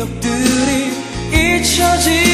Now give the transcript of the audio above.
기억들이 잊혀지듯이